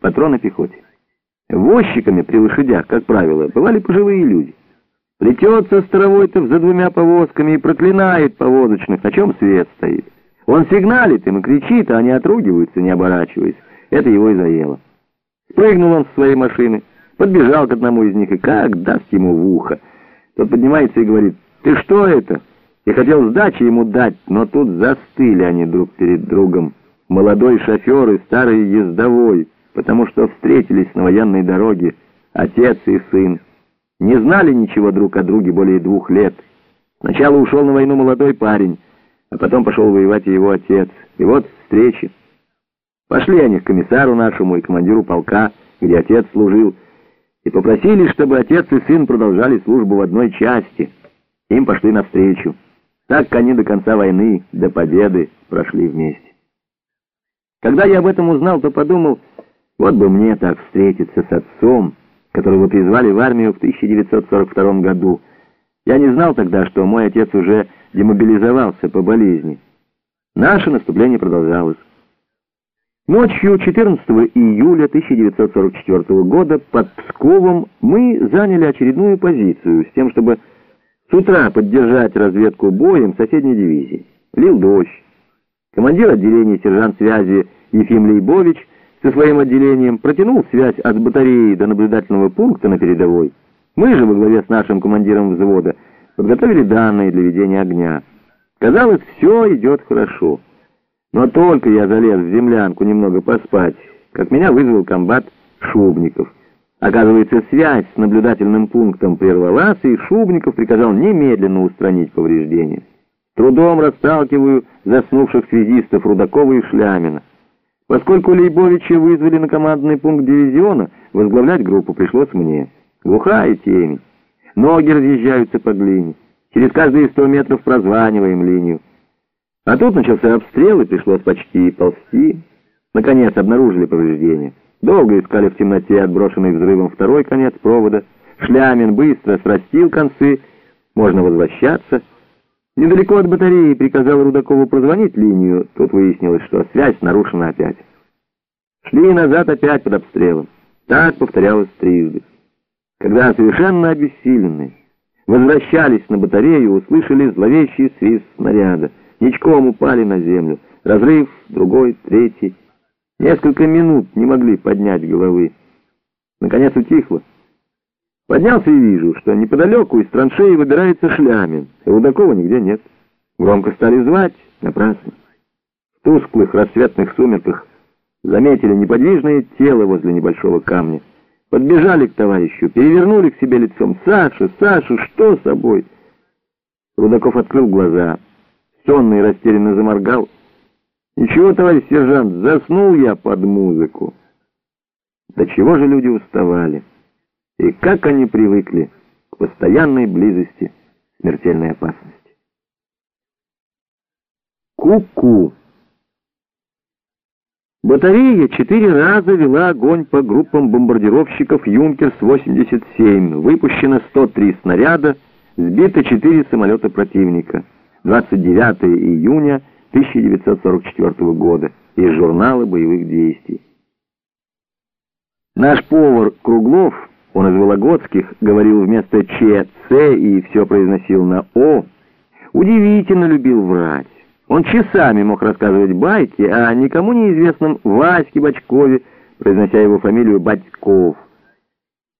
патрон на пехоте. Возчиками при лошадях, как правило, бывали пожилые люди. Плетется старовой-то за двумя повозками и проклинает повозочных, на чем свет стоит. Он сигналит им и кричит, а они отругиваются, не оборачиваясь. Это его и заело. Спрыгнул он с своей машины, подбежал к одному из них и как даст ему в ухо. Тот поднимается и говорит, «Ты что это?» И хотел сдачи ему дать, но тут застыли они друг перед другом. Молодой шофер и старый ездовой, потому что встретились на военной дороге, отец и сын. Не знали ничего друг о друге более двух лет. Сначала ушел на войну молодой парень, а потом пошел воевать и его отец. И вот встречи. Пошли они к комиссару нашему и командиру полка, где отец служил, и попросили, чтобы отец и сын продолжали службу в одной части. Им пошли навстречу. Так они до конца войны, до победы прошли вместе. Когда я об этом узнал, то подумал, вот бы мне так встретиться с отцом, которого призвали в армию в 1942 году. Я не знал тогда, что мой отец уже демобилизовался по болезни. Наше наступление продолжалось. Ночью 14 июля 1944 года под Псковом мы заняли очередную позицию с тем, чтобы с утра поддержать разведку боем соседней дивизии. Лил дождь. Командир отделения сержант связи Ефим Лейбович со своим отделением протянул связь от батареи до наблюдательного пункта на передовой. Мы же во главе с нашим командиром взвода подготовили данные для ведения огня. Казалось, все идет хорошо. Но только я залез в землянку немного поспать, как меня вызвал комбат Шубников. Оказывается, связь с наблюдательным пунктом прервалась, и Шубников приказал немедленно устранить повреждения. Трудом расталкиваю заснувших связистов Рудакова и Шлямина. Поскольку Лейбовича вызвали на командный пункт дивизиона, возглавлять группу пришлось мне. Глухая темень. Ноги разъезжаются по глине. Через каждые сто метров прозваниваем линию. А тут начался обстрел, и пришлось почти ползти. Наконец обнаружили повреждения. Долго искали в темноте отброшенный взрывом второй конец провода. Шлямин быстро срастил концы. Можно возвращаться. Недалеко от батареи приказал Рудакову прозвонить линию. Тут выяснилось, что связь нарушена опять. Шли назад опять под обстрелом. Так повторялось трижды. Когда совершенно обессиленные возвращались на батарею, услышали зловещий свист снаряда ничком упали на землю. Разрыв, другой, третий. Несколько минут не могли поднять головы. Наконец утихло. Поднялся и вижу, что неподалеку из траншеи выбирается Шлямин. Рудакова нигде нет. Громко стали звать, напрасно. В тусклых рассветных сумерках заметили неподвижное тело возле небольшого камня. Подбежали к товарищу, перевернули к себе лицом. «Саша, Саша, что с собой?» Рудаков открыл глаза сонный растерянно заморгал. «Ничего, товарищ сержант, заснул я под музыку». До чего же люди уставали? И как они привыкли к постоянной близости смертельной опасности? Ку-ку. Батарея четыре раза вела огонь по группам бомбардировщиков «Юнкерс-87». Выпущено 103 снаряда, сбито 4 самолета противника. 29 июня 1944 года из журнала боевых действий. Наш повар Круглов, он из Вологодских, говорил вместо Ч, Ц и все произносил на О, удивительно любил врать. Он часами мог рассказывать байки о никому неизвестном Ваське Бочкове, произнося его фамилию Батьков.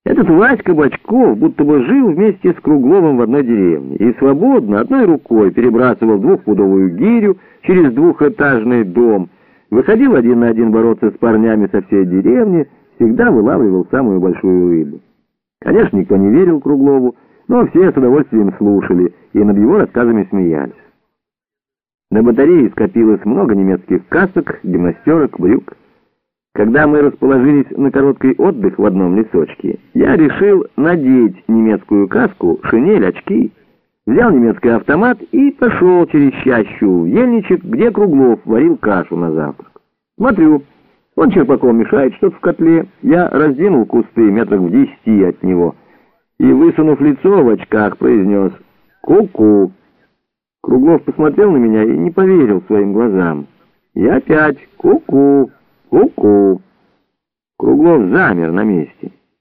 Этот Васька Бочков будто бы жил вместе с Кругловым в одной деревне и свободно одной рукой перебрасывал двухпудовую гирю через двухэтажный дом, выходил один на один бороться с парнями со всей деревни, всегда вылавливал самую большую рыбу. Конечно, никто не верил Круглову, но все с удовольствием слушали и над его рассказами смеялись. На батарее скопилось много немецких касок, гимнастерок, брюк. Когда мы расположились на короткий отдых в одном лесочке, я решил надеть немецкую каску, шинель, очки, взял немецкий автомат и пошел через чащу в ельничек, где Круглов варил кашу на завтрак. Смотрю, он черпаком мешает что-то в котле, я раздвинул кусты метрах в десяти от него и, высунув лицо в очках, произнес «Ку-ку». Круглов посмотрел на меня и не поверил своим глазам. Я опять «Ку-ку». Ку-ку. Круглов замер на месте.